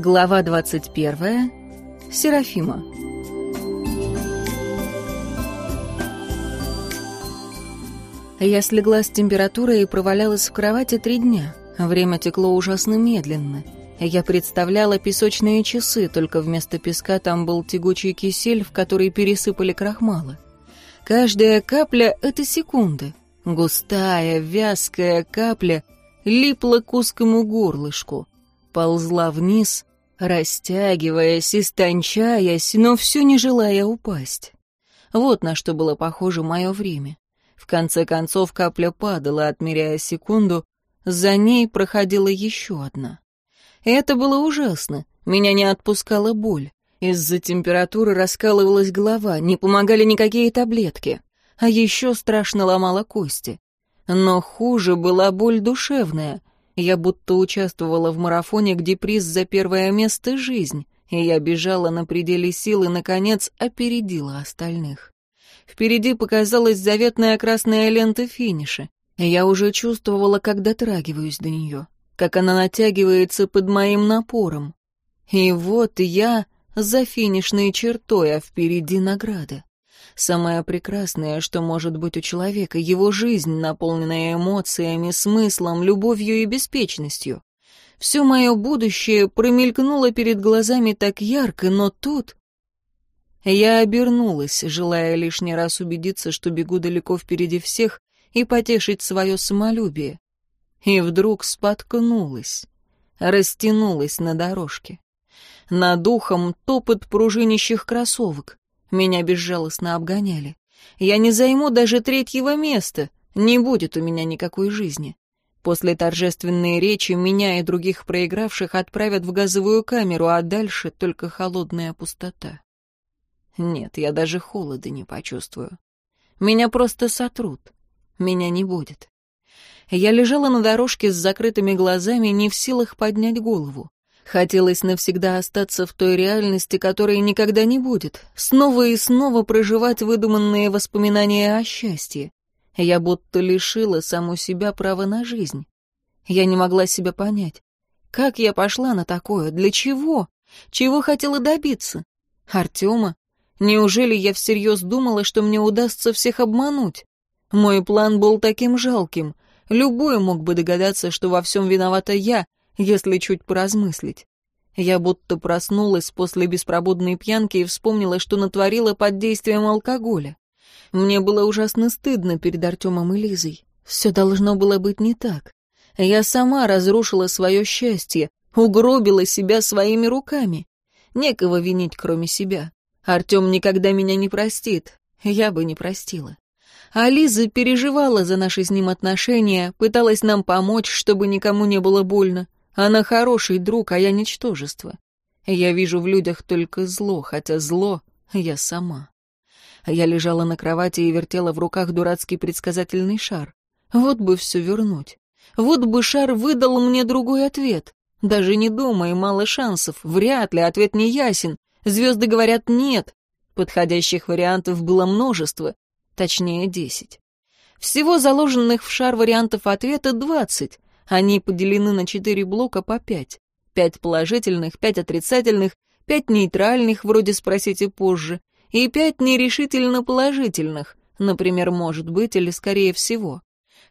Глава 21. Серафима. Я слегла с температурой и провалялась в кровати три дня. Время текло ужасно медленно. Я представляла песочные часы, только вместо песка там был тягучий кисель, в который пересыпали крахмалы. Каждая капля — это секунды. Густая, вязкая капля липла к узкому горлышку, ползла вниз, растягиваясь, истончаясь, но все не желая упасть. Вот на что было похоже мое время. В конце концов капля падала, отмеряя секунду, за ней проходила еще одна. Это было ужасно, меня не отпускала боль. Из-за температуры раскалывалась голова, не помогали никакие таблетки. А еще страшно ломала кости. Но хуже была боль душевная, я будто участвовала в марафоне, где приз за первое место — жизнь, и я бежала на пределе сил и, наконец, опередила остальных. Впереди показалась заветная красная лента финиша. и Я уже чувствовала, как дотрагиваюсь до нее, как она натягивается под моим напором. И вот я за финишной чертой, а впереди награда. Самое прекрасное, что может быть у человека, его жизнь, наполненная эмоциями, смыслом, любовью и беспечностью. Все мое будущее промелькнуло перед глазами так ярко, но тут... Я обернулась, желая лишний раз убедиться, что бегу далеко впереди всех, и потешить свое самолюбие. И вдруг споткнулась, растянулась на дорожке. Над ухом топот пружинищих кроссовок. Меня безжалостно обгоняли. Я не займу даже третьего места. Не будет у меня никакой жизни. После торжественной речи меня и других проигравших отправят в газовую камеру, а дальше только холодная пустота. Нет, я даже холода не почувствую. Меня просто сотрут. Меня не будет. Я лежала на дорожке с закрытыми глазами, не в силах поднять голову. Хотелось навсегда остаться в той реальности, которой никогда не будет, снова и снова проживать выдуманные воспоминания о счастье. Я будто лишила саму себя права на жизнь. Я не могла себя понять. Как я пошла на такое? Для чего? Чего хотела добиться? Артема? Неужели я всерьез думала, что мне удастся всех обмануть? Мой план был таким жалким. Любой мог бы догадаться, что во всем виновата я, если чуть поразмыслить. Я будто проснулась после беспробудной пьянки и вспомнила, что натворила под действием алкоголя. Мне было ужасно стыдно перед Артемом и Лизой. Все должно было быть не так. Я сама разрушила свое счастье, угробила себя своими руками. Некого винить, кроме себя. Артем никогда меня не простит. Я бы не простила. А Лиза переживала за наши с ним отношения, пыталась нам помочь, чтобы никому не было больно. Она хороший друг, а я ничтожество. Я вижу в людях только зло, хотя зло я сама. Я лежала на кровати и вертела в руках дурацкий предсказательный шар. Вот бы все вернуть. Вот бы шар выдал мне другой ответ. Даже не думай, мало шансов. Вряд ли, ответ не ясен. Звезды говорят «нет». Подходящих вариантов было множество, точнее десять. Всего заложенных в шар вариантов ответа двадцать, они поделены на четыре блока по пять. Пять положительных, пять отрицательных, пять нейтральных, вроде спросите позже, и пять нерешительно положительных, например, может быть или скорее всего.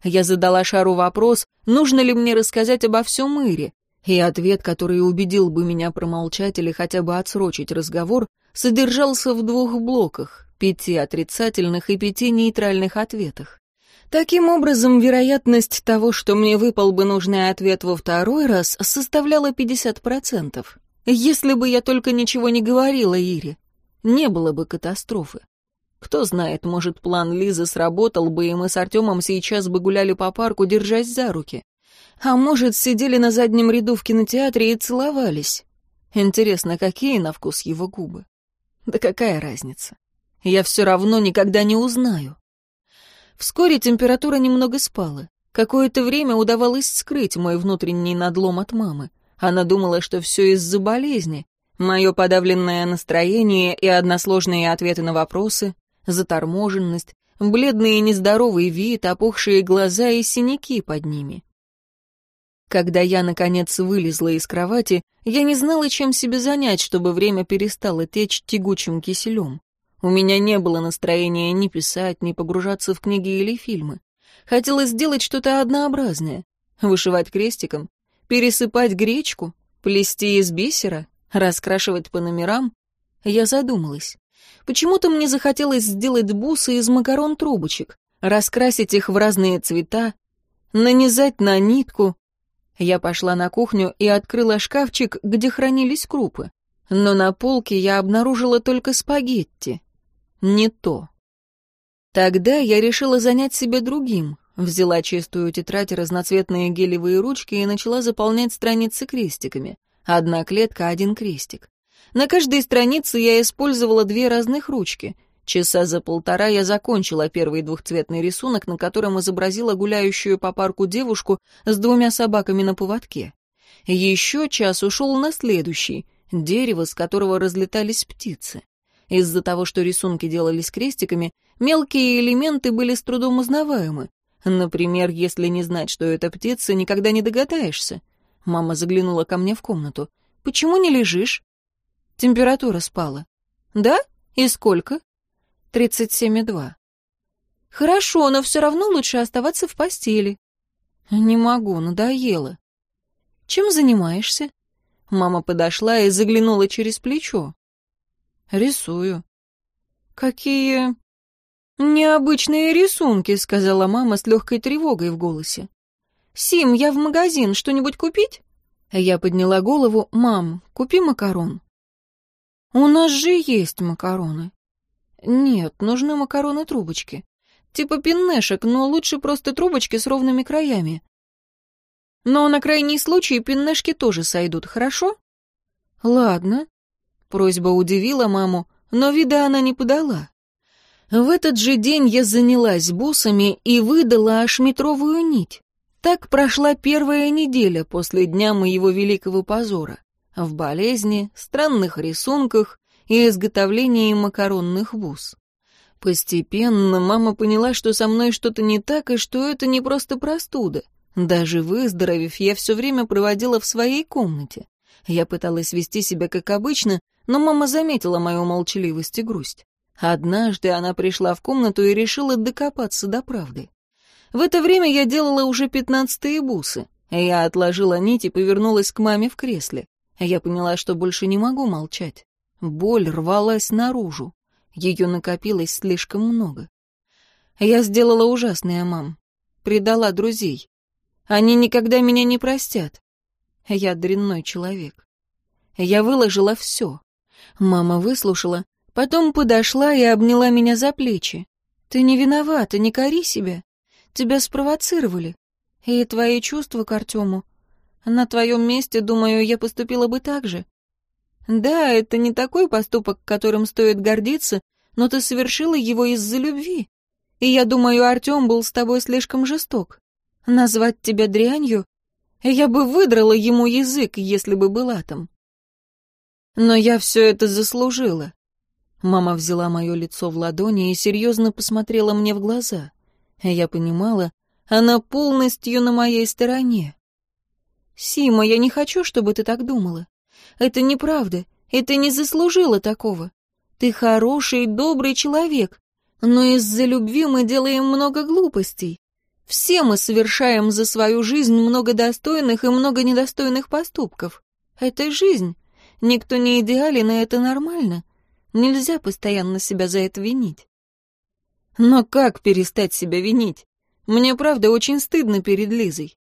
Я задала Шару вопрос, нужно ли мне рассказать обо всем Ире, и ответ, который убедил бы меня промолчать или хотя бы отсрочить разговор, содержался в двух блоках, пяти отрицательных и пяти нейтральных ответах. Таким образом, вероятность того, что мне выпал бы нужный ответ во второй раз, составляла 50%. Если бы я только ничего не говорила Ире, не было бы катастрофы. Кто знает, может, план Лизы сработал бы, и мы с Артемом сейчас бы гуляли по парку, держась за руки. А может, сидели на заднем ряду в кинотеатре и целовались. Интересно, какие на вкус его губы? Да какая разница? Я все равно никогда не узнаю. Вскоре температура немного спала. Какое-то время удавалось скрыть мой внутренний надлом от мамы. Она думала, что все из-за болезни. Мое подавленное настроение и односложные ответы на вопросы, заторможенность, бледный и нездоровый вид, опухшие глаза и синяки под ними. Когда я, наконец, вылезла из кровати, я не знала, чем себе занять, чтобы время перестало течь тягучим киселем. У меня не было настроения ни писать, ни погружаться в книги или фильмы. Хотелось сделать что-то однообразное. Вышивать крестиком, пересыпать гречку, плести из бисера, раскрашивать по номерам. Я задумалась. Почему-то мне захотелось сделать бусы из макарон-трубочек, раскрасить их в разные цвета, нанизать на нитку. Я пошла на кухню и открыла шкафчик, где хранились крупы. Но на полке я обнаружила только спагетти не то. Тогда я решила занять себя другим, взяла чистую тетрадь и разноцветные гелевые ручки и начала заполнять страницы крестиками. Одна клетка, один крестик. На каждой странице я использовала две разных ручки. Часа за полтора я закончила первый двухцветный рисунок, на котором изобразила гуляющую по парку девушку с двумя собаками на поводке. Еще час ушел на следующий — дерево, с которого разлетались птицы. Из-за того, что рисунки делались крестиками, мелкие элементы были с трудом узнаваемы. Например, если не знать, что это птица, никогда не догадаешься. Мама заглянула ко мне в комнату. «Почему не лежишь?» «Температура спала». «Да? И сколько?» «Тридцать семь и два». «Хорошо, но все равно лучше оставаться в постели». «Не могу, надоело». «Чем занимаешься?» Мама подошла и заглянула через плечо рисую». «Какие...» «Необычные рисунки», — сказала мама с легкой тревогой в голосе. «Сим, я в магазин, что-нибудь купить?» Я подняла голову. «Мам, купи макарон». «У нас же есть макароны». «Нет, нужны макароны-трубочки. Типа пиннешек, но лучше просто трубочки с ровными краями». «Но на крайний случай пиннешки тоже сойдут, хорошо?» «Ладно». Просьба удивила маму, но вида она не подала. В этот же день я занялась бусами и выдала аж метровую нить. Так прошла первая неделя после дня моего великого позора. В болезни, странных рисунках и изготовлении макаронных бус. Постепенно мама поняла, что со мной что-то не так и что это не просто простуда. Даже выздоровев, я все время проводила в своей комнате. Я пыталась вести себя как обычно, но мама заметила мою молчаливость и грусть. Однажды она пришла в комнату и решила докопаться до правды. В это время я делала уже пятнадцатые бусы. Я отложила нить и повернулась к маме в кресле. Я поняла, что больше не могу молчать. Боль рвалась наружу. Ее накопилось слишком много. Я сделала ужасное, мам. Предала друзей. Они никогда меня не простят. Я дрянной человек. Я выложила все. Мама выслушала, потом подошла и обняла меня за плечи. «Ты не виновата, не кори себя. Тебя спровоцировали. И твои чувства к Артему. На твоем месте, думаю, я поступила бы так же. Да, это не такой поступок, которым стоит гордиться, но ты совершила его из-за любви. И я думаю, Артем был с тобой слишком жесток. Назвать тебя дрянью? Я бы выдрала ему язык, если бы была там но я все это заслужила. Мама взяла мое лицо в ладони и серьезно посмотрела мне в глаза. Я понимала, она полностью на моей стороне. «Сима, я не хочу, чтобы ты так думала. Это неправда, и ты не заслужила такого. Ты хороший, добрый человек, но из-за любви мы делаем много глупостей. Все мы совершаем за свою жизнь много достойных и много недостойных поступков. Это жизнь, Никто не идеален, и это нормально. Нельзя постоянно себя за это винить. Но как перестать себя винить? Мне правда очень стыдно перед Лизой.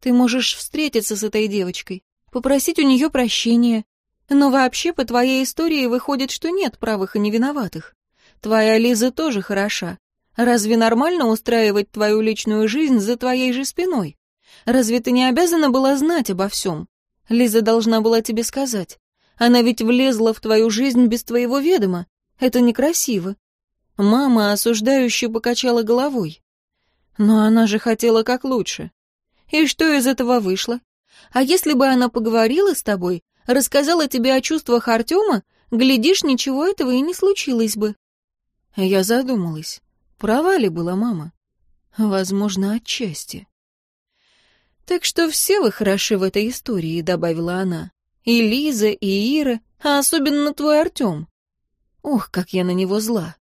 Ты можешь встретиться с этой девочкой, попросить у нее прощения. Но вообще по твоей истории выходит, что нет правых и невиноватых. Твоя Лиза тоже хороша. Разве нормально устраивать твою личную жизнь за твоей же спиной? Разве ты не обязана была знать обо всем? Лиза должна была тебе сказать. Она ведь влезла в твою жизнь без твоего ведома. Это некрасиво. Мама осуждающе покачала головой. Но она же хотела как лучше. И что из этого вышло? А если бы она поговорила с тобой, рассказала тебе о чувствах Артема, глядишь, ничего этого и не случилось бы. Я задумалась. Права ли была мама? Возможно, отчасти. «Так что все вы хороши в этой истории», — добавила она. «И Лиза, и Ира, а особенно твой Артем». Ох, как я на него зла.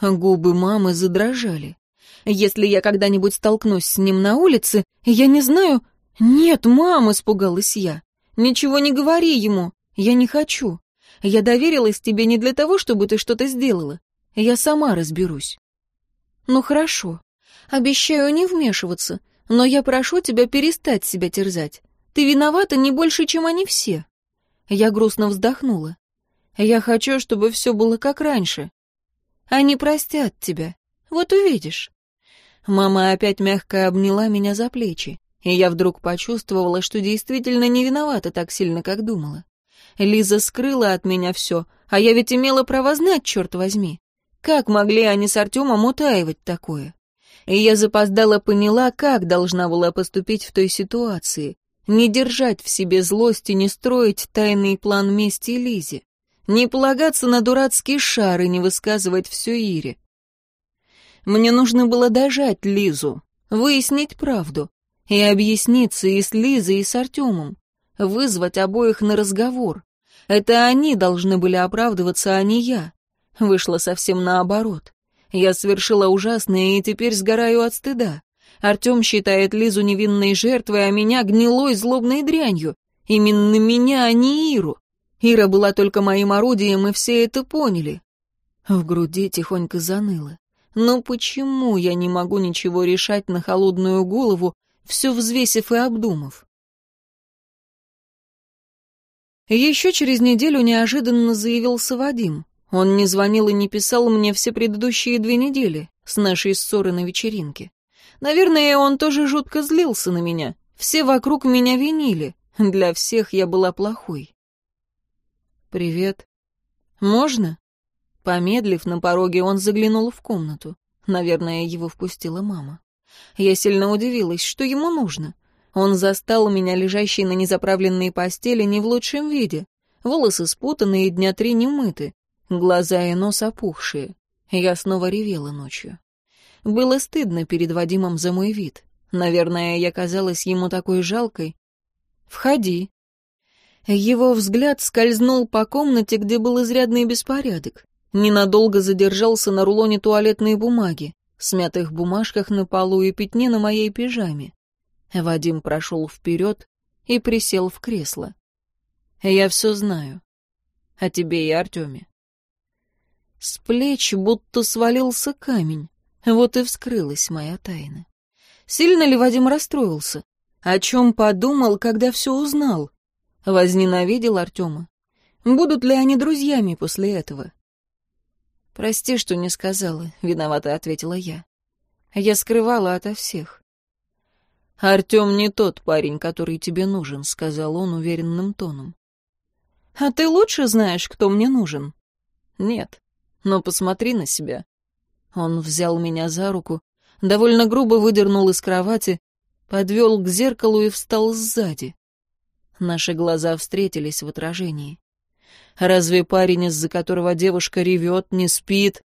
Губы мамы задрожали. Если я когда-нибудь столкнусь с ним на улице, я не знаю... Нет, мама испугалась я. Ничего не говори ему, я не хочу. Я доверилась тебе не для того, чтобы ты что-то сделала. Я сама разберусь. Ну хорошо. Обещаю не вмешиваться, но я прошу тебя перестать себя терзать. Ты виновата не больше, чем они все». Я грустно вздохнула. «Я хочу, чтобы все было как раньше. Они простят тебя. Вот увидишь». Мама опять мягко обняла меня за плечи, и я вдруг почувствовала, что действительно не виновата так сильно, как думала. Лиза скрыла от меня все, а я ведь имела право знать, черт возьми. Как могли они с Артемом утаивать такое? и я запоздала поняла, как должна была поступить в той ситуации. Не держать в себе злость и не строить тайный план мести Лизе. Не полагаться на дурацкие шары, не высказывать все Ире. Мне нужно было дожать Лизу, выяснить правду и объясниться и с Лизой, и с Артемом, вызвать обоих на разговор. Это они должны были оправдываться, а не я. Вышло совсем наоборот. Я совершила ужасное и теперь сгораю от стыда. Артем считает Лизу невинной жертвой, а меня гнилой злобной дрянью. Именно меня, а не Иру. Ира была только моим орудием, и все это поняли. В груди тихонько заныло. Но почему я не могу ничего решать на холодную голову, все взвесив и обдумав? Еще через неделю неожиданно заявился Вадим. Он не звонил и не писал мне все предыдущие две недели с нашей ссоры на вечеринке. Наверное, он тоже жутко злился на меня. Все вокруг меня винили. Для всех я была плохой. «Привет. Можно?» Помедлив на пороге, он заглянул в комнату. Наверное, его впустила мама. Я сильно удивилась, что ему нужно. Он застал меня лежащей на незаправленной постели не в лучшем виде. Волосы спутаны и дня три не мыты. Глаза и нос опухшие. Я снова ревела ночью. Было стыдно перед Вадимом за мой вид. Наверное, я казалась ему такой жалкой. «Входи». Его взгляд скользнул по комнате, где был изрядный беспорядок. Ненадолго задержался на рулоне туалетной бумаги, смятых бумажках на полу и пятне на моей пижаме. Вадим прошел вперед и присел в кресло. «Я все знаю. О тебе и Артеме. С плеч будто свалился камень. Вот и вскрылась моя тайна. Сильно ли Вадим расстроился? О чем подумал, когда все узнал? Возненавидел Артема. Будут ли они друзьями после этого? «Прости, что не сказала», — виновата ответила я. «Я скрывала ото всех». «Артем не тот парень, который тебе нужен», — сказал он уверенным тоном. «А ты лучше знаешь, кто мне нужен?» «Нет» но посмотри на себя». Он взял меня за руку, довольно грубо выдернул из кровати, подвел к зеркалу и встал сзади. Наши глаза встретились в отражении. Разве парень, из-за которого девушка ревет, не спит?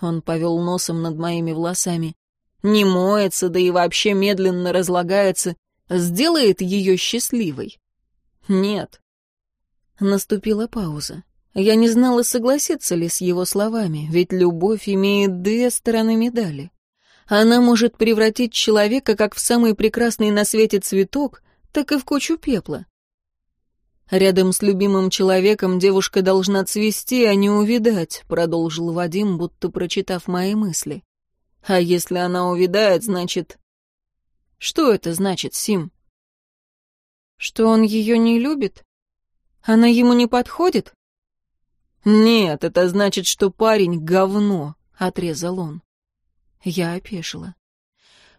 Он повел носом над моими волосами. Не моется, да и вообще медленно разлагается. Сделает ее счастливой? Нет. Наступила пауза. Я не знала, согласиться ли с его словами, ведь любовь имеет две стороны медали. Она может превратить человека как в самый прекрасный на свете цветок, так и в кучу пепла. «Рядом с любимым человеком девушка должна цвести, а не увидать», — продолжил Вадим, будто прочитав мои мысли. «А если она увидает, значит...» «Что это значит, Сим?» «Что он ее не любит? Она ему не подходит?» «Нет, это значит, что парень — говно», — отрезал он. Я опешила.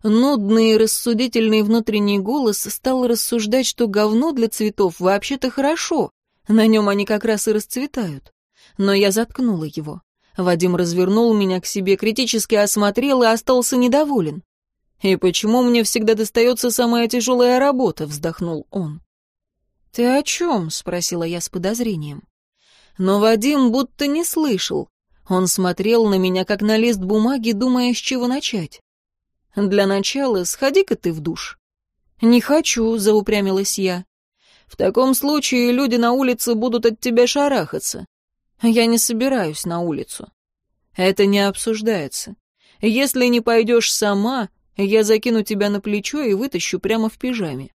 Нудный и рассудительный внутренний голос стал рассуждать, что говно для цветов вообще-то хорошо, на нем они как раз и расцветают. Но я заткнула его. Вадим развернул меня к себе, критически осмотрел и остался недоволен. «И почему мне всегда достается самая тяжелая работа?» — вздохнул он. «Ты о чем?» — спросила я с подозрением но Вадим будто не слышал. Он смотрел на меня, как на лист бумаги, думая, с чего начать. «Для начала сходи-ка ты в душ». «Не хочу», — заупрямилась я. «В таком случае люди на улице будут от тебя шарахаться. Я не собираюсь на улицу». «Это не обсуждается. Если не пойдешь сама, я закину тебя на плечо и вытащу прямо в пижаме».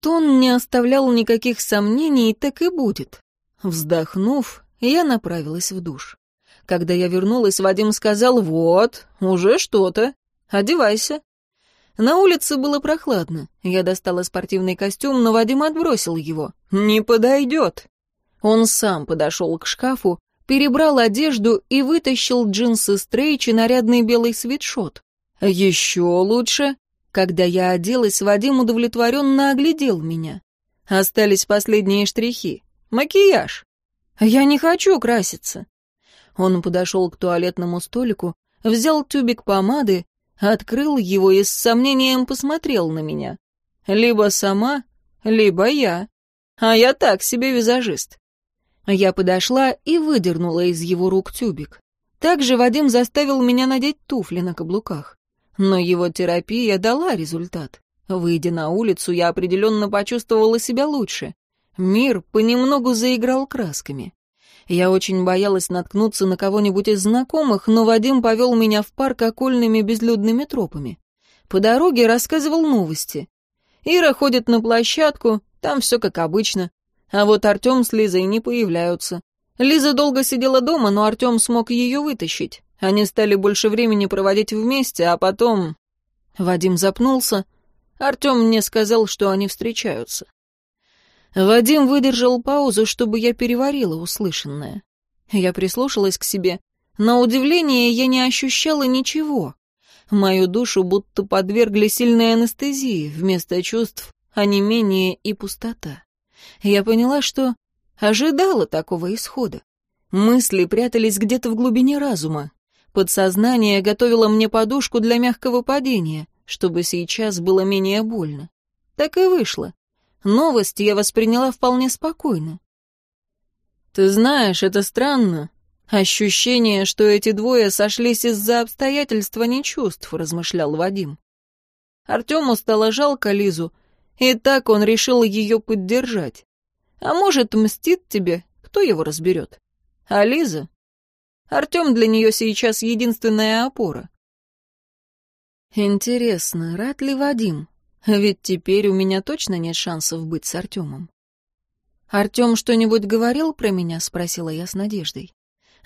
Тон не оставлял никаких сомнений, так и будет. Вздохнув, я направилась в душ. Когда я вернулась, Вадим сказал «Вот, уже что-то. Одевайся». На улице было прохладно. Я достала спортивный костюм, но Вадим отбросил его. «Не подойдет». Он сам подошел к шкафу, перебрал одежду и вытащил джинсы стрейч и нарядный белый свитшот. «Еще лучше». Когда я оделась, Вадим удовлетворенно оглядел меня. Остались последние штрихи. Макияж. Я не хочу краситься. Он подошел к туалетному столику, взял тюбик помады, открыл его и с сомнением посмотрел на меня. Либо сама, либо я. А я так себе визажист. Я подошла и выдернула из его рук тюбик. Также Вадим заставил меня надеть туфли на каблуках. Но его терапия дала результат. Выйдя на улицу, я определенно почувствовала себя лучше. Мир понемногу заиграл красками. Я очень боялась наткнуться на кого-нибудь из знакомых, но Вадим повел меня в парк окольными безлюдными тропами. По дороге рассказывал новости. Ира ходит на площадку, там все как обычно. А вот Артем с Лизой не появляются. Лиза долго сидела дома, но Артем смог ее вытащить. Они стали больше времени проводить вместе, а потом... Вадим запнулся. Артем мне сказал, что они встречаются. Вадим выдержал паузу, чтобы я переварила услышанное. Я прислушалась к себе. На удивление я не ощущала ничего. Мою душу будто подвергли сильной анестезии вместо чувств, а не менее и пустота. Я поняла, что ожидала такого исхода. Мысли прятались где-то в глубине разума. Подсознание готовило мне подушку для мягкого падения, чтобы сейчас было менее больно. Так и вышло. Новость я восприняла вполне спокойно. «Ты знаешь, это странно. Ощущение, что эти двое сошлись из-за обстоятельства не чувств», — размышлял Вадим. Артему стало жалко Лизу, и так он решил ее поддержать. А может, мстит тебе, кто его разберет? А Лиза? Артем для нее сейчас единственная опора. Интересно, рад ли Вадим? Ведь теперь у меня точно нет шансов быть с Артемом. «Артем что-нибудь говорил про меня?» — спросила я с надеждой.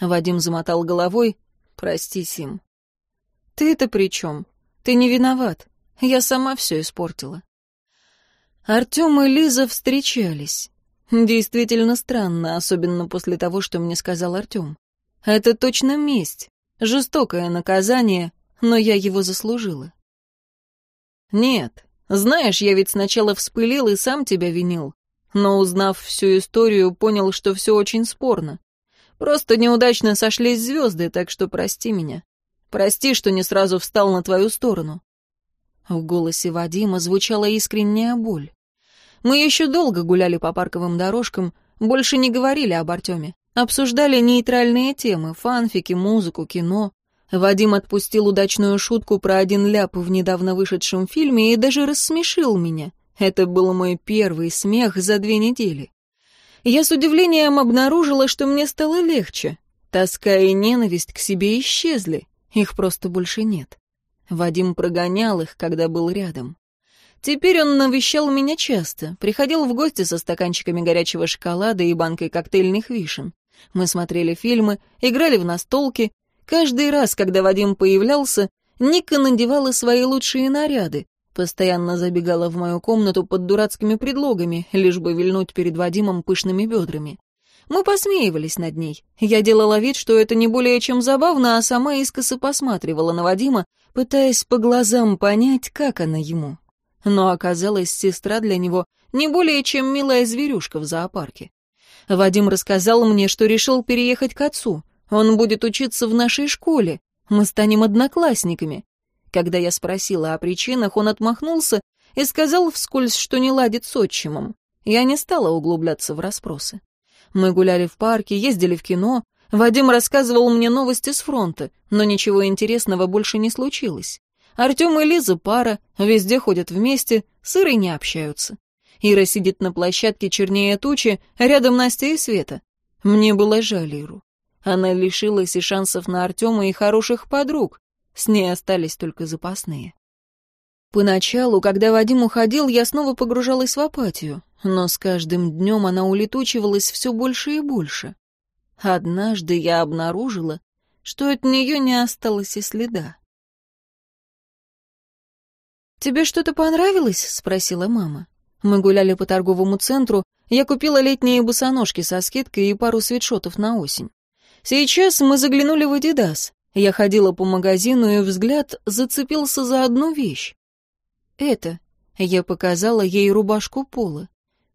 Вадим замотал головой. «Прости, Сим». «Ты-то при чем? Ты не виноват. Я сама все испортила». Артем и Лиза встречались. Действительно странно, особенно после того, что мне сказал Артем. Это точно месть, жестокое наказание, но я его заслужила. Нет, знаешь, я ведь сначала вспылил и сам тебя винил. Но узнав всю историю, понял, что все очень спорно. Просто неудачно сошлись звезды, так что прости меня. Прости, что не сразу встал на твою сторону». В голосе Вадима звучала искренняя боль. Мы еще долго гуляли по парковым дорожкам, больше не говорили об Артеме. Обсуждали нейтральные темы — фанфики, музыку, кино. Вадим отпустил удачную шутку про один ляп в недавно вышедшем фильме и даже рассмешил меня. Это был мой первый смех за две недели. Я с удивлением обнаружила, что мне стало легче. Тоска и ненависть к себе исчезли, их просто больше нет. Вадим прогонял их, когда был рядом. Теперь он навещал меня часто, приходил в гости со стаканчиками горячего шоколада и банкой коктейльных вишен. Мы смотрели фильмы, играли в настолки, Каждый раз, когда Вадим появлялся, Ника надевала свои лучшие наряды, постоянно забегала в мою комнату под дурацкими предлогами, лишь бы вильнуть перед Вадимом пышными бедрами. Мы посмеивались над ней. Я делала вид, что это не более чем забавно, а сама искоса посматривала на Вадима, пытаясь по глазам понять, как она ему. Но оказалось, сестра для него не более чем милая зверюшка в зоопарке. Вадим рассказал мне, что решил переехать к отцу. Он будет учиться в нашей школе. Мы станем одноклассниками. Когда я спросила о причинах, он отмахнулся и сказал вскользь, что не ладит с отчимом. Я не стала углубляться в расспросы. Мы гуляли в парке, ездили в кино. Вадим рассказывал мне новости с фронта, но ничего интересного больше не случилось. Артем и Лиза пара, везде ходят вместе, сыры не общаются. Ира сидит на площадке чернее тучи, рядом Настя и Света. Мне было жаль Иру. Она лишилась и шансов на Артема, и хороших подруг. С ней остались только запасные. Поначалу, когда Вадим уходил, я снова погружалась в апатию, но с каждым днем она улетучивалась все больше и больше. Однажды я обнаружила, что от нее не осталось и следа. «Тебе что-то понравилось?» — спросила мама. Мы гуляли по торговому центру, я купила летние босоножки со скидкой и пару свитшотов на осень. Сейчас мы заглянули в «Адидас». Я ходила по магазину, и взгляд зацепился за одну вещь. Это. Я показала ей рубашку Пола.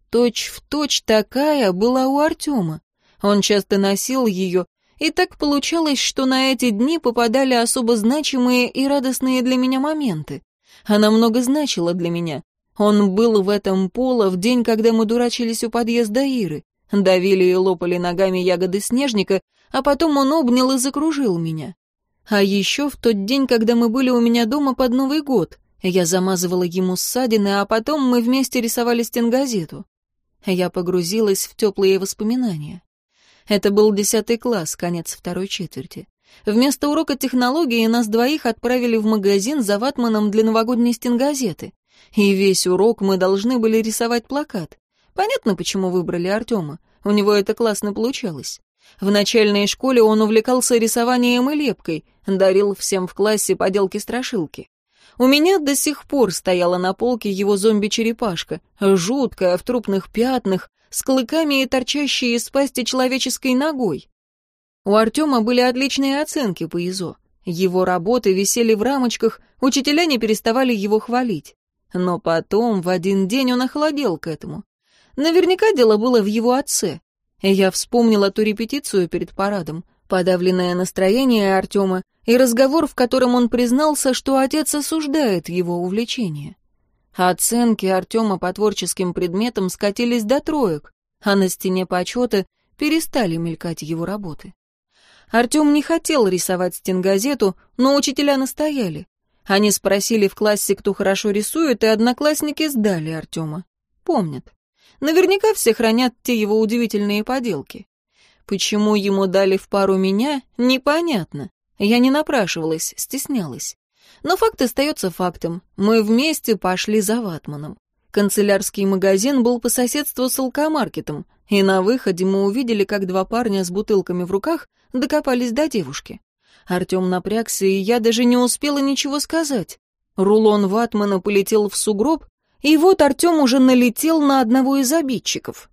Точь в точь такая была у Артема. Он часто носил ее, и так получалось, что на эти дни попадали особо значимые и радостные для меня моменты. Она много значила для меня. Он был в этом Пола в день, когда мы дурачились у подъезда Иры, давили и лопали ногами ягоды снежника а потом он обнял и закружил меня. А еще в тот день, когда мы были у меня дома под Новый год, я замазывала ему ссадины, а потом мы вместе рисовали стенгазету. Я погрузилась в теплые воспоминания. Это был десятый класс, конец второй четверти. Вместо урока технологии нас двоих отправили в магазин за ватманом для новогодней стенгазеты. И весь урок мы должны были рисовать плакат. Понятно, почему выбрали Артема. У него это классно получалось. В начальной школе он увлекался рисованием и лепкой, дарил всем в классе поделки-страшилки. У меня до сих пор стояла на полке его зомби-черепашка, жуткая, в трупных пятнах, с клыками и торчащей из пасти человеческой ногой. У Артема были отличные оценки по ИЗО. Его работы висели в рамочках, учителя не переставали его хвалить. Но потом, в один день, он охладел к этому. Наверняка дело было в его отце. Я вспомнила ту репетицию перед парадом, подавленное настроение Артема и разговор, в котором он признался, что отец осуждает его увлечение. Оценки Артема по творческим предметам скатились до троек, а на стене почета перестали мелькать его работы. Артем не хотел рисовать стенгазету, но учителя настояли. Они спросили в классе, кто хорошо рисует, и одноклассники сдали Артема. Помнят. Наверняка все хранят те его удивительные поделки. Почему ему дали в пару меня, непонятно. Я не напрашивалась, стеснялась. Но факт остается фактом. Мы вместе пошли за ватманом. Канцелярский магазин был по соседству с алкомаркетом, и на выходе мы увидели, как два парня с бутылками в руках докопались до девушки. Артем напрягся, и я даже не успела ничего сказать. Рулон ватмана полетел в сугроб, и вот Артем уже налетел на одного из обидчиков.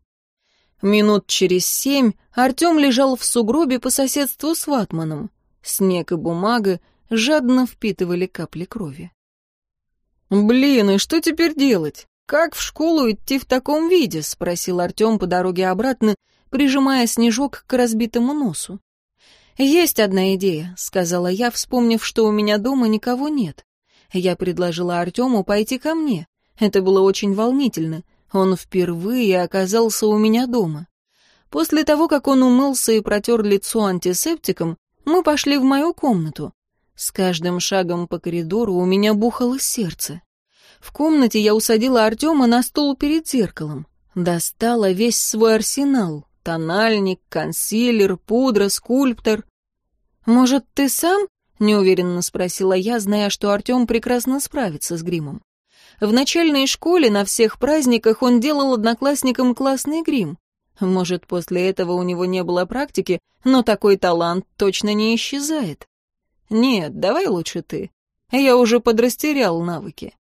Минут через семь Артем лежал в сугробе по соседству с ватманом. Снег и бумага жадно впитывали капли крови. «Блин, и что теперь делать? Как в школу идти в таком виде?» — спросил Артем по дороге обратно, прижимая снежок к разбитому носу. «Есть одна идея», — сказала я, вспомнив, что у меня дома никого нет. Я предложила Артему пойти ко мне. Это было очень волнительно. Он впервые оказался у меня дома. После того, как он умылся и протер лицо антисептиком, мы пошли в мою комнату. С каждым шагом по коридору у меня бухало сердце. В комнате я усадила Артема на стол перед зеркалом. Достала весь свой арсенал. Тональник, консилер, пудра, скульптор. «Может, ты сам?» — неуверенно спросила я, зная, что Артем прекрасно справится с гримом. В начальной школе на всех праздниках он делал одноклассникам классный грим. Может, после этого у него не было практики, но такой талант точно не исчезает. Нет, давай лучше ты. Я уже подрастерял навыки.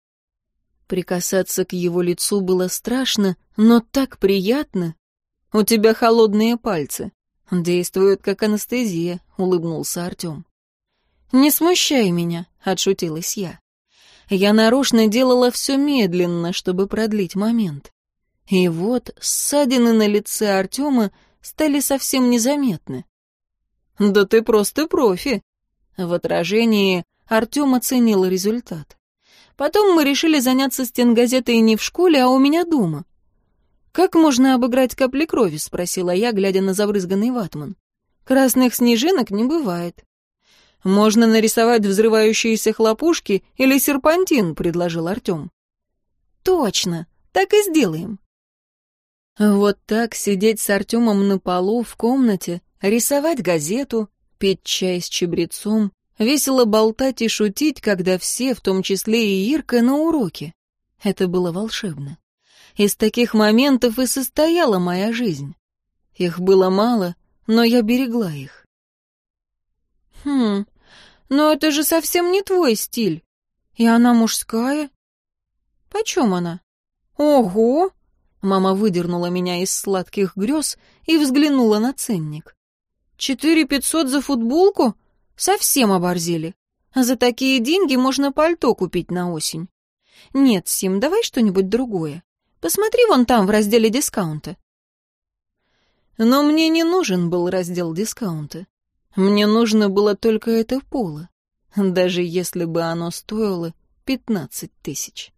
Прикасаться к его лицу было страшно, но так приятно. У тебя холодные пальцы. Действуют как анестезия, улыбнулся Артем. Не смущай меня, отшутилась я. Я нарочно делала все медленно, чтобы продлить момент. И вот ссадины на лице Артема стали совсем незаметны. «Да ты просто профи!» В отражении Артем оценил результат. Потом мы решили заняться стенгазетой не в школе, а у меня дома. «Как можно обыграть капли крови?» — спросила я, глядя на забрызганный ватман. «Красных снежинок не бывает». «Можно нарисовать взрывающиеся хлопушки или серпантин», — предложил Артем. «Точно, так и сделаем». Вот так сидеть с Артемом на полу в комнате, рисовать газету, пить чай с чебрецом, весело болтать и шутить, когда все, в том числе и Ирка, на уроке. Это было волшебно. Из таких моментов и состояла моя жизнь. Их было мало, но я берегла их. «Хм, но это же совсем не твой стиль. И она мужская?» «Почем она?» «Ого!» Мама выдернула меня из сладких грез и взглянула на ценник. «Четыре пятьсот за футболку? Совсем оборзели. За такие деньги можно пальто купить на осень. Нет, Сим, давай что-нибудь другое. Посмотри вон там, в разделе дискаунта». Но мне не нужен был раздел дискаунта. Мне нужно было только это поло, даже если бы оно стоило 15 тысяч.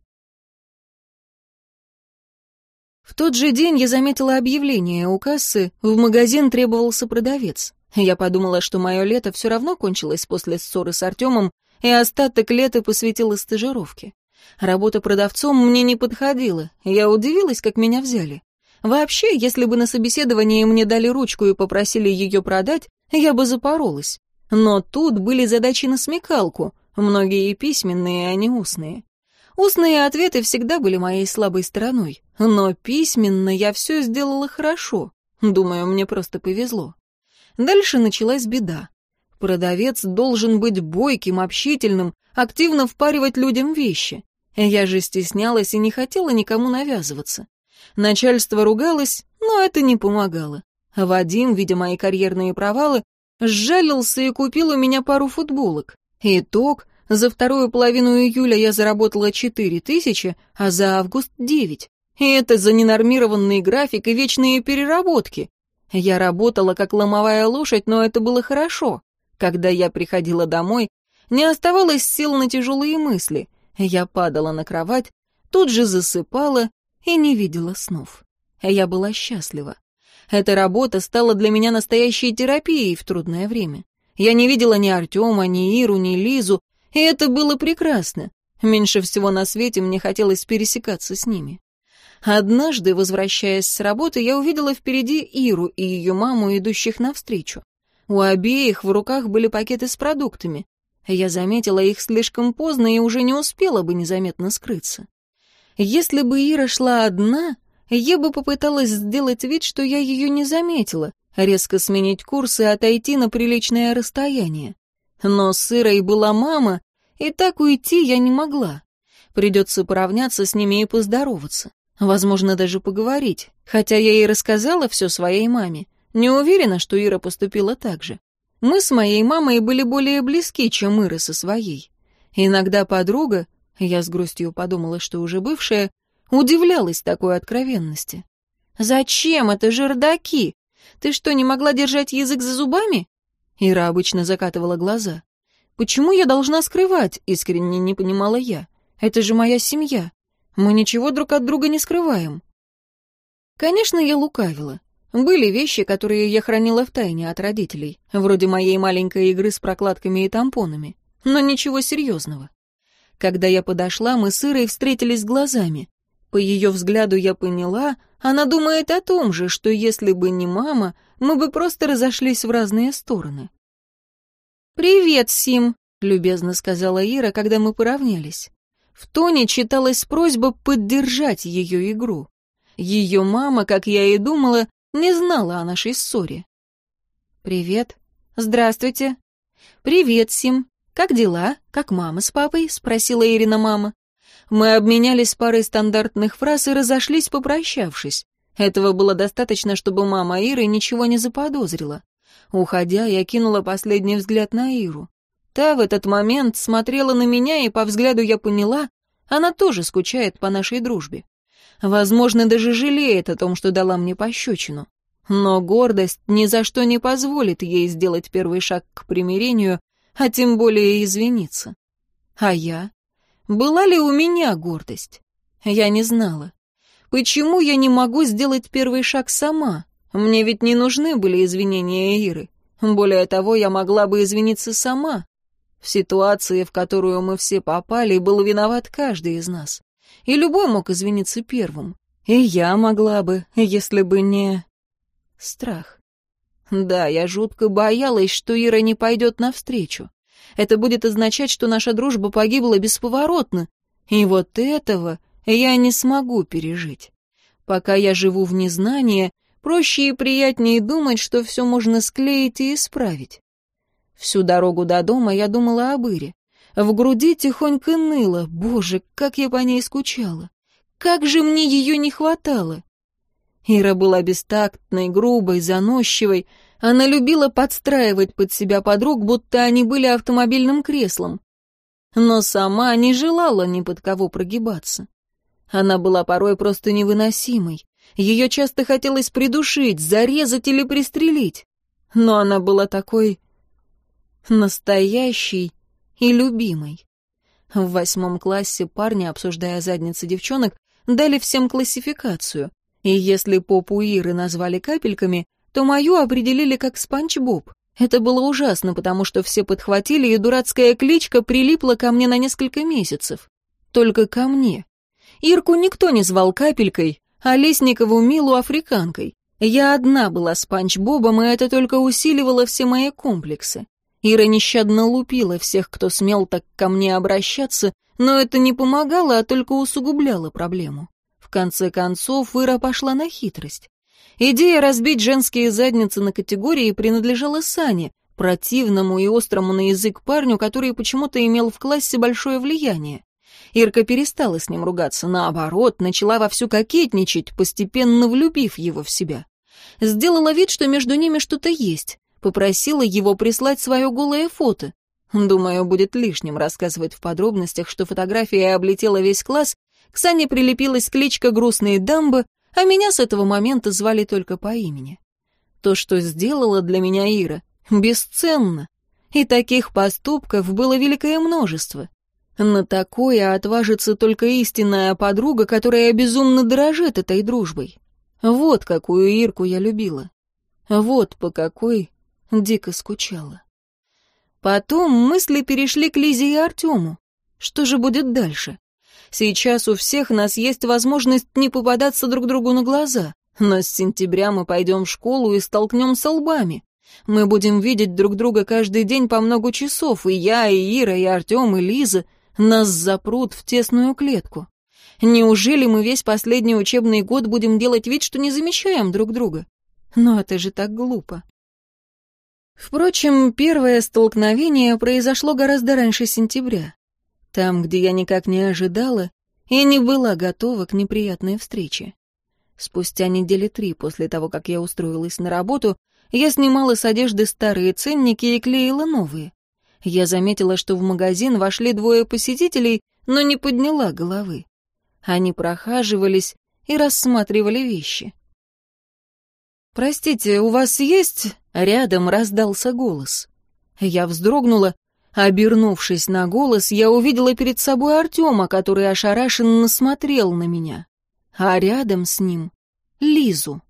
В тот же день я заметила объявление у кассы, в магазин требовался продавец. Я подумала, что мое лето все равно кончилось после ссоры с Артемом, и остаток лета посвятила стажировке. Работа продавцом мне не подходила, я удивилась, как меня взяли. Вообще, если бы на собеседовании мне дали ручку и попросили ее продать, я бы запоролась. Но тут были задачи на смекалку, многие письменные, а не устные. Устные ответы всегда были моей слабой стороной, но письменно я все сделала хорошо. Думаю, мне просто повезло. Дальше началась беда. Продавец должен быть бойким, общительным, активно впаривать людям вещи. Я же стеснялась и не хотела никому навязываться. Начальство ругалось, но это не помогало. Вадим, видя мои карьерные провалы, сжалился и купил у меня пару футболок. Итог, за вторую половину июля я заработала 4 тысячи, а за август 9. И это за ненормированный график и вечные переработки. Я работала как ломовая лошадь, но это было хорошо. Когда я приходила домой, не оставалось сил на тяжелые мысли. Я падала на кровать, тут же засыпала и не видела снов. Я была счастлива. Эта работа стала для меня настоящей терапией в трудное время. Я не видела ни Артема, ни Иру, ни Лизу, и это было прекрасно. Меньше всего на свете мне хотелось пересекаться с ними. Однажды, возвращаясь с работы, я увидела впереди Иру и ее маму, идущих навстречу. У обеих в руках были пакеты с продуктами. Я заметила их слишком поздно и уже не успела бы незаметно скрыться. Если бы Ира шла одна, я бы попыталась сделать вид, что я ее не заметила, резко сменить курс и отойти на приличное расстояние. Но сырой была мама, и так уйти я не могла. Придется поравняться с ними и поздороваться. Возможно, даже поговорить. Хотя я и рассказала все своей маме. Не уверена, что Ира поступила так же. Мы с моей мамой были более близки, чем Ира со своей. Иногда подруга, я с грустью подумала, что уже бывшая, Удивлялась такой откровенности. «Зачем это жердаки? Ты что, не могла держать язык за зубами?» Ира обычно закатывала глаза. «Почему я должна скрывать?» — искренне не понимала я. «Это же моя семья. Мы ничего друг от друга не скрываем». Конечно, я лукавила. Были вещи, которые я хранила в тайне от родителей, вроде моей маленькой игры с прокладками и тампонами, но ничего серьезного. Когда я подошла, мы с Ирой встретились глазами. По ее взгляду я поняла, она думает о том же, что если бы не мама, мы бы просто разошлись в разные стороны. «Привет, Сим», — любезно сказала Ира, когда мы поравнялись. В тоне читалась просьба поддержать ее игру. Ее мама, как я и думала, не знала о нашей ссоре. «Привет». «Здравствуйте». «Привет, Сим. Как дела? Как мама с папой?» — спросила Ирина мама. Мы обменялись парой стандартных фраз и разошлись, попрощавшись. Этого было достаточно, чтобы мама Иры ничего не заподозрила. Уходя, я кинула последний взгляд на Иру. Та в этот момент смотрела на меня, и по взгляду я поняла, она тоже скучает по нашей дружбе. Возможно, даже жалеет о том, что дала мне пощечину. Но гордость ни за что не позволит ей сделать первый шаг к примирению, а тем более извиниться. А я? Была ли у меня гордость? Я не знала. Почему я не могу сделать первый шаг сама? Мне ведь не нужны были извинения Иры. Более того, я могла бы извиниться сама. В ситуации, в которую мы все попали, был виноват каждый из нас. И любой мог извиниться первым. И я могла бы, если бы не... Страх. Да, я жутко боялась, что Ира не пойдет навстречу это будет означать, что наша дружба погибла бесповоротно. И вот этого я не смогу пережить. Пока я живу в незнании, проще и приятнее думать, что все можно склеить и исправить. Всю дорогу до дома я думала об Ире. В груди тихонько ныло. Боже, как я по ней скучала. Как же мне ее не хватало. Ира была бестактной, грубой, заносчивой, она любила подстраивать под себя подруг, будто они были автомобильным креслом. Но сама не желала ни под кого прогибаться. Она была порой просто невыносимой. Ее часто хотелось придушить, зарезать или пристрелить. Но она была такой настоящей и любимой. В восьмом классе парни, обсуждая задницы девчонок, дали всем классификацию, и если попуиры назвали капельками, то мою определили как Спанч Боб. Это было ужасно, потому что все подхватили, и дурацкая кличка прилипла ко мне на несколько месяцев. Только ко мне. Ирку никто не звал капелькой, а Лесникову Милу африканкой. Я одна была Спанч Бобом, и это только усиливало все мои комплексы. Ира нещадно лупила всех, кто смел так ко мне обращаться, но это не помогало, а только усугубляло проблему. В конце концов, Ира пошла на хитрость. Идея разбить женские задницы на категории принадлежала Сане, противному и острому на язык парню, который почему-то имел в классе большое влияние. Ирка перестала с ним ругаться, наоборот, начала вовсю кокетничать, постепенно влюбив его в себя. Сделала вид, что между ними что-то есть, попросила его прислать свое голое фото. Думаю, будет лишним рассказывать в подробностях, что фотография облетела весь класс, к Сане прилепилась кличка «Грустные дамбы», а меня с этого момента звали только по имени. То, что сделала для меня Ира, бесценно, и таких поступков было великое множество. На такое отважится только истинная подруга, которая безумно дорожит этой дружбой. Вот какую Ирку я любила. Вот по какой дико скучала. Потом мысли перешли к Лизе и Артему. Что же будет дальше? Сейчас у всех нас есть возможность не попадаться друг другу на глаза, но с сентября мы пойдем в школу и столкнемся лбами. Мы будем видеть друг друга каждый день по много часов, и я, и Ира, и Артем, и Лиза. Нас запрут в тесную клетку. Неужели мы весь последний учебный год будем делать вид, что не замечаем друг друга? Но это же так глупо. Впрочем, первое столкновение произошло гораздо раньше сентября. Там, где я никак не ожидала, и не была готова к неприятной встрече. Спустя недели три после того, как я устроилась на работу, я снимала с одежды старые ценники и клеила новые. Я заметила, что в магазин вошли двое посетителей, но не подняла головы. Они прохаживались и рассматривали вещи. «Простите, у вас есть?» — рядом раздался голос. Я вздрогнула Обернувшись на голос, я увидела перед собой Артема, который ошарашенно смотрел на меня. А рядом с ним — Лизу.